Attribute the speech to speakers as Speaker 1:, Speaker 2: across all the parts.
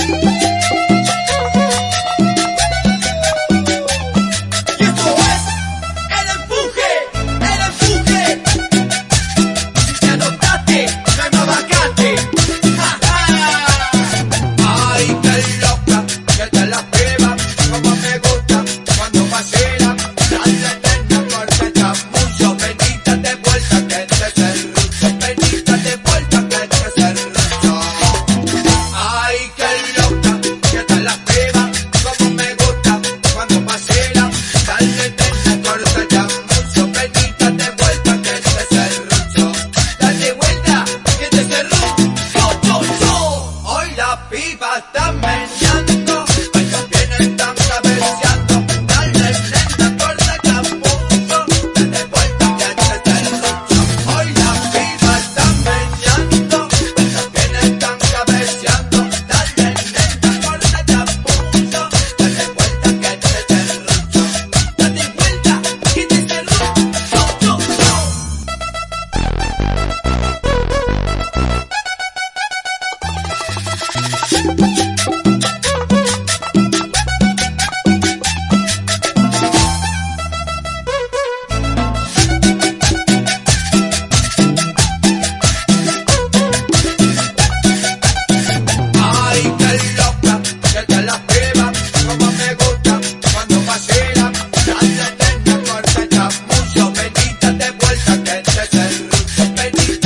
Speaker 1: Thank you.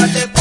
Speaker 2: Date